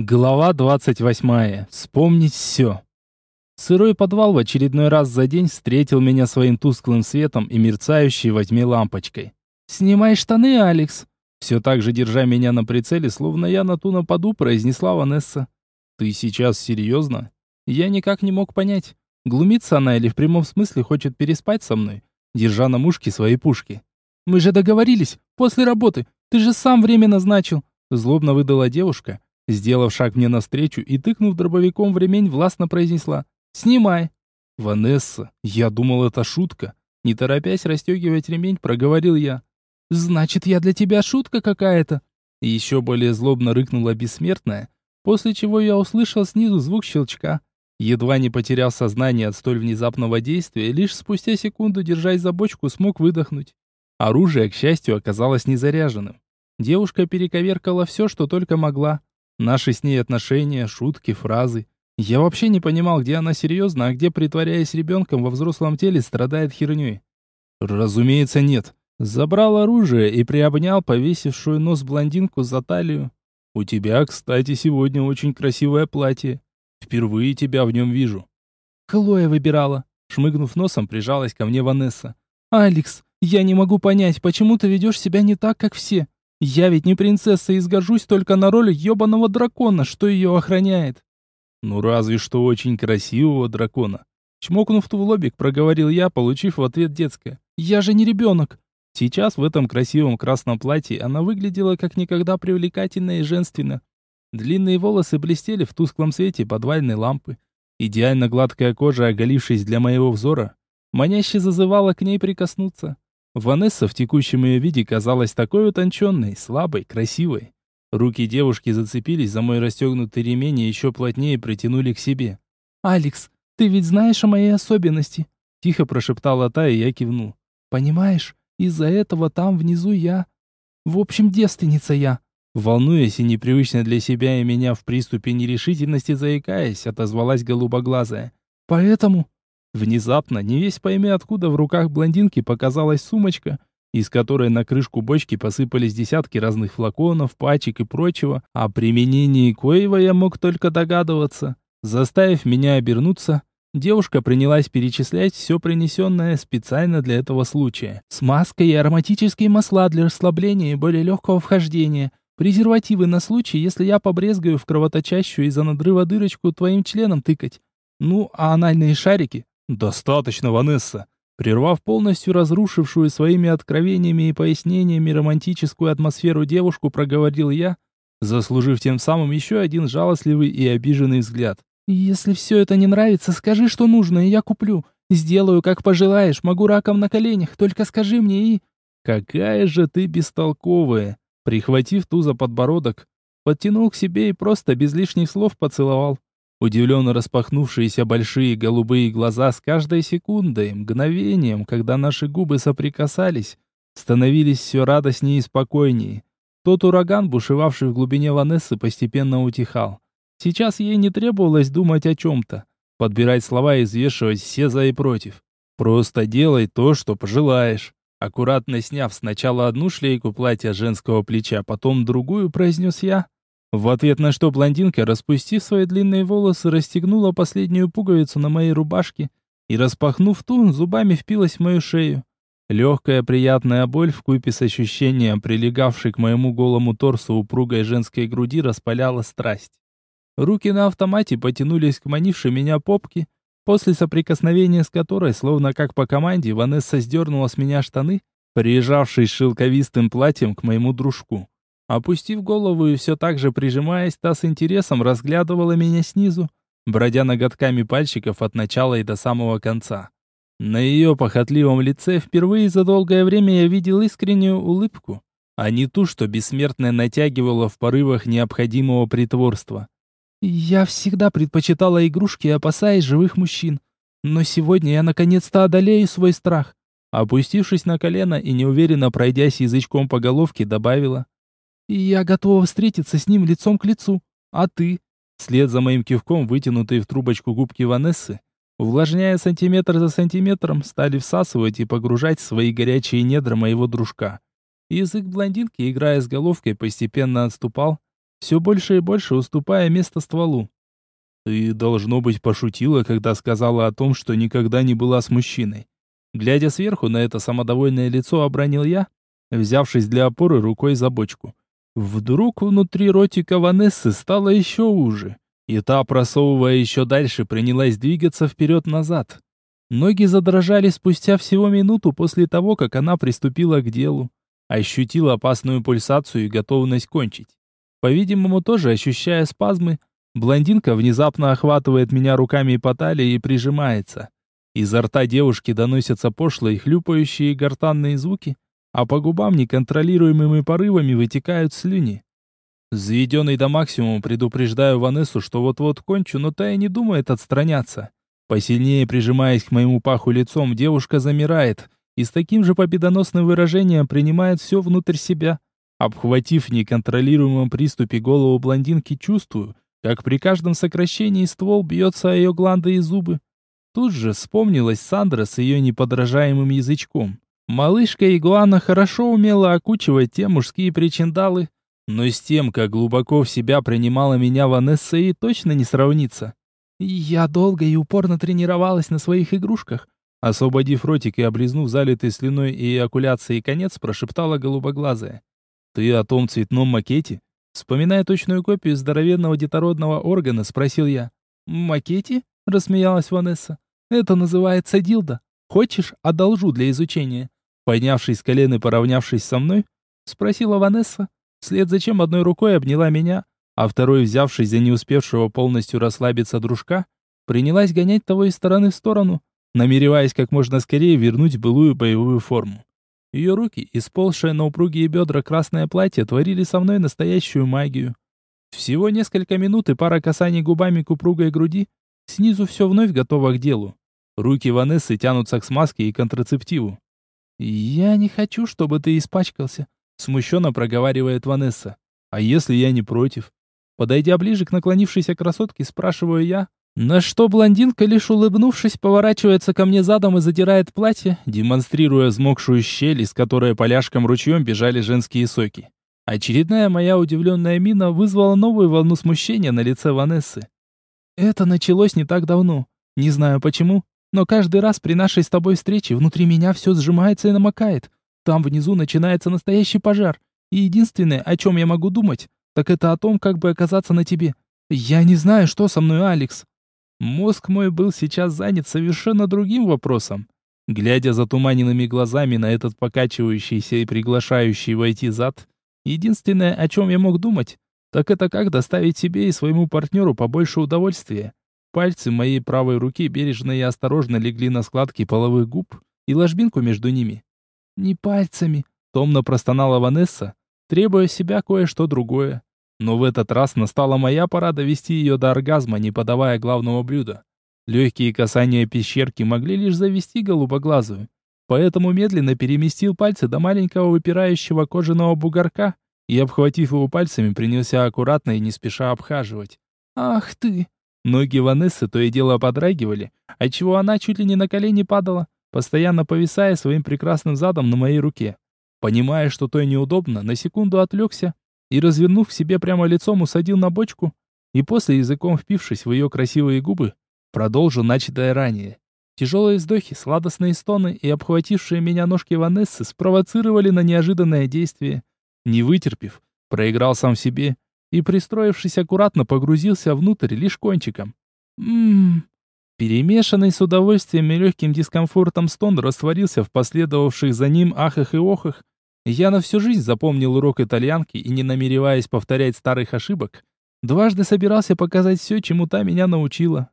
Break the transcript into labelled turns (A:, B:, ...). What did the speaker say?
A: Глава 28. Вспомнить все. Сырой подвал в очередной раз за день встретил меня своим тусклым светом и мерцающей во тьме лампочкой. «Снимай штаны, Алекс!» Все так же, держа меня на прицеле, словно я на ту нападу, произнесла Ванесса. «Ты сейчас серьезно?» Я никак не мог понять, глумится она или в прямом смысле хочет переспать со мной, держа на мушке свои пушки. «Мы же договорились, после работы, ты же сам время назначил!» Злобно выдала девушка, Сделав шаг мне навстречу и тыкнув дробовиком в ремень, властно произнесла «Снимай». «Ванесса, я думал, это шутка». Не торопясь расстегивать ремень, проговорил я. «Значит, я для тебя шутка какая-то?» Еще более злобно рыкнула бессмертная, после чего я услышал снизу звук щелчка. Едва не потерял сознание от столь внезапного действия, лишь спустя секунду, держась за бочку, смог выдохнуть. Оружие, к счастью, оказалось незаряженным. Девушка перековеркала все, что только могла. Наши с ней отношения, шутки, фразы. Я вообще не понимал, где она серьезно, а где, притворяясь ребенком во взрослом теле, страдает херней. Разумеется, нет. Забрал оружие и приобнял повесившую нос блондинку за талию. «У тебя, кстати, сегодня очень красивое платье. Впервые тебя в нем вижу». Хлоя выбирала. Шмыгнув носом, прижалась ко мне Ванесса. «Алекс, я не могу понять, почему ты ведешь себя не так, как все. Я ведь не принцесса и сгожусь только на роль ёбаного дракона, что ее охраняет. Ну разве что очень красивого дракона. Чмокнув ту в лобик, проговорил я, получив в ответ детское. Я же не ребенок. Сейчас в этом красивом красном платье она выглядела как никогда привлекательно и женственно. Длинные волосы блестели в тусклом свете подвальной лампы. Идеально гладкая кожа, оголившись для моего взора, маняще зазывала к ней прикоснуться. Ванесса в текущем ее виде казалась такой утонченной, слабой, красивой. Руки девушки зацепились за мой расстегнутый ремень и еще плотнее притянули к себе. «Алекс, ты ведь знаешь о моей особенности?» Тихо прошептала та, и я кивнул. «Понимаешь, из-за этого там внизу я... В общем, девственница я». Волнуясь и непривычно для себя и меня в приступе нерешительности заикаясь, отозвалась голубоглазая. «Поэтому Внезапно, не весь пойми откуда, в руках блондинки показалась сумочка, из которой на крышку бочки посыпались десятки разных флаконов, пачек и прочего, о применении коего я мог только догадываться. Заставив меня обернуться, девушка принялась перечислять все принесенное специально для этого случая. Смазка и ароматические масла для расслабления и более легкого вхождения, презервативы на случай, если я побрезгаю в кровоточащую из-за надрыва дырочку твоим членом тыкать. Ну, а анальные шарики «Достаточно, Ванесса!» Прервав полностью разрушившую своими откровениями и пояснениями романтическую атмосферу девушку, проговорил я, заслужив тем самым еще один жалостливый и обиженный взгляд. «Если все это не нравится, скажи, что нужно, и я куплю. Сделаю, как пожелаешь, могу раком на коленях, только скажи мне и...» «Какая же ты бестолковая!» Прихватив ту за подбородок, подтянул к себе и просто без лишних слов поцеловал. Удивленно распахнувшиеся большие голубые глаза с каждой секундой, мгновением, когда наши губы соприкасались, становились все радостнее и спокойнее. Тот ураган, бушевавший в глубине Ванессы, постепенно утихал. Сейчас ей не требовалось думать о чем-то, подбирать слова и взвешивать все за и против. Просто делай то, что пожелаешь. Аккуратно сняв сначала одну шлейку платья женского плеча, потом другую, произнес я, в ответ на что блондинка, распустив свои длинные волосы, расстегнула последнюю пуговицу на моей рубашке и, распахнув ту, зубами впилась в мою шею. Легкая приятная боль вкупе с ощущением, прилегавшей к моему голому торсу упругой женской груди, распаляла страсть. Руки на автомате потянулись к манившей меня попке, после соприкосновения с которой, словно как по команде, Ванесса сдернула с меня штаны, прижавшись шелковистым платьем к моему дружку. Опустив голову и все так же прижимаясь, та с интересом разглядывала меня снизу, бродя ноготками пальчиков от начала и до самого конца. На ее похотливом лице впервые за долгое время я видел искреннюю улыбку, а не ту, что бессмертная натягивала в порывах необходимого притворства. «Я всегда предпочитала игрушки, опасаясь живых мужчин. Но сегодня я наконец-то одолею свой страх». Опустившись на колено и неуверенно пройдясь язычком по головке, добавила я готова встретиться с ним лицом к лицу. А ты? Вслед за моим кивком, вытянутые в трубочку губки Ванессы, увлажняя сантиметр за сантиметром, стали всасывать и погружать свои горячие недра моего дружка. Язык блондинки, играя с головкой, постепенно отступал, все больше и больше уступая место стволу. «Ты, должно быть, пошутила, когда сказала о том, что никогда не была с мужчиной». Глядя сверху на это самодовольное лицо, обронил я, взявшись для опоры рукой за бочку. Вдруг внутри ротика Ванессы стало еще уже, и та, просовывая еще дальше, принялась двигаться вперед-назад. Ноги задрожали спустя всего минуту после того, как она приступила к делу. Ощутила опасную пульсацию и готовность кончить. По-видимому, тоже ощущая спазмы, блондинка внезапно охватывает меня руками по талии и прижимается. Изо рта девушки доносятся пошлые, хлюпающие гортанные звуки, а по губам неконтролируемыми порывами вытекают слюни. Заведенный до максимума предупреждаю Ванессу, что вот-вот кончу, но та и не думает отстраняться. Посильнее прижимаясь к моему паху лицом, девушка замирает и с таким же победоносным выражением принимает все внутрь себя. Обхватив в неконтролируемом приступе голову блондинки, чувствую, как при каждом сокращении ствол бьется о ее гланды и зубы. Тут же вспомнилась Сандра с ее неподражаемым язычком. Малышка Игуана хорошо умела окучивать те мужские причиндалы, но с тем, как глубоко в себя принимала меня Ванесса, и точно не сравнится. Я долго и упорно тренировалась на своих игрушках. Освободив ротик и облизнув залитый слюной и эякуляцией конец, прошептала голубоглазая. «Ты о том цветном макете?» Вспоминая точную копию здоровенного детородного органа, спросил я. «Макете?» — рассмеялась Ванесса. «Это называется дилда. Хочешь, одолжу для изучения?» Поднявшись с колен и поравнявшись со мной, спросила Ванесса, вслед за чем одной рукой обняла меня, а второй, взявшись за не успевшего полностью расслабиться дружка, принялась гонять того из стороны в сторону, намереваясь как можно скорее вернуть былую боевую форму. Ее руки, исползшие на упругие бедра красное платье, творили со мной настоящую магию. Всего несколько минут и пара касаний губами к упругой груди, снизу все вновь готово к делу. Руки Ванессы тянутся к смазке и контрацептиву. «Я не хочу, чтобы ты испачкался», — смущенно проговаривает Ванесса. «А если я не против?» Подойдя ближе к наклонившейся красотке, спрашиваю я, на что блондинка, лишь улыбнувшись, поворачивается ко мне задом и задирает платье, демонстрируя взмокшую щель, из которой поляшком ручьем бежали женские соки. Очередная моя удивленная мина вызвала новую волну смущения на лице Ванессы. Это началось не так давно. Не знаю почему, но каждый раз при нашей с тобой встрече внутри меня все сжимается и намокает. Там внизу начинается настоящий пожар. И единственное, о чем я могу думать, так это о том, как бы оказаться на тебе. Я не знаю, что со мной, Алекс. Мозг мой был сейчас занят совершенно другим вопросом. Глядя затуманенными глазами на этот покачивающийся и приглашающий войти зад, единственное, о чем я мог думать, так это как доставить себе и своему партнеру побольше удовольствия. Пальцы моей правой руки бережно и осторожно легли на складки половых губ и ложбинку между ними. «Не пальцами», — томно простонала Ванесса, требуя себя кое-что другое. Но в этот раз настала моя пора довести ее до оргазма, не подавая главного блюда. Легкие касания пещерки могли лишь завести голубоглазую. Поэтому медленно переместил пальцы до маленького выпирающего кожаного бугорка и, обхватив его пальцами, принялся аккуратно и не спеша обхаживать. «Ах ты!» Ноги Ванессы то и дело подрагивали, отчего она чуть ли не на колени падала, постоянно повисая своим прекрасным задом на моей руке. Понимая, что то и неудобно, на секунду отвлекся и, развернув к себе прямо лицом, усадил на бочку и после, языком впившись в ее красивые губы, продолжил начатое ранее. Тяжелые вздохи, сладостные стоны и обхватившие меня ножки Ванессы спровоцировали на неожиданное действие. Не вытерпев, проиграл сам себе и, пристроившись аккуратно, погрузился внутрь лишь кончиком. Ммм. Перемешанный с удовольствием и легким дискомфортом стон растворился в последовавших за ним ахах и охах, я на всю жизнь запомнил урок итальянки и, не намереваясь повторять старых ошибок, дважды собирался показать все, чему та меня научила.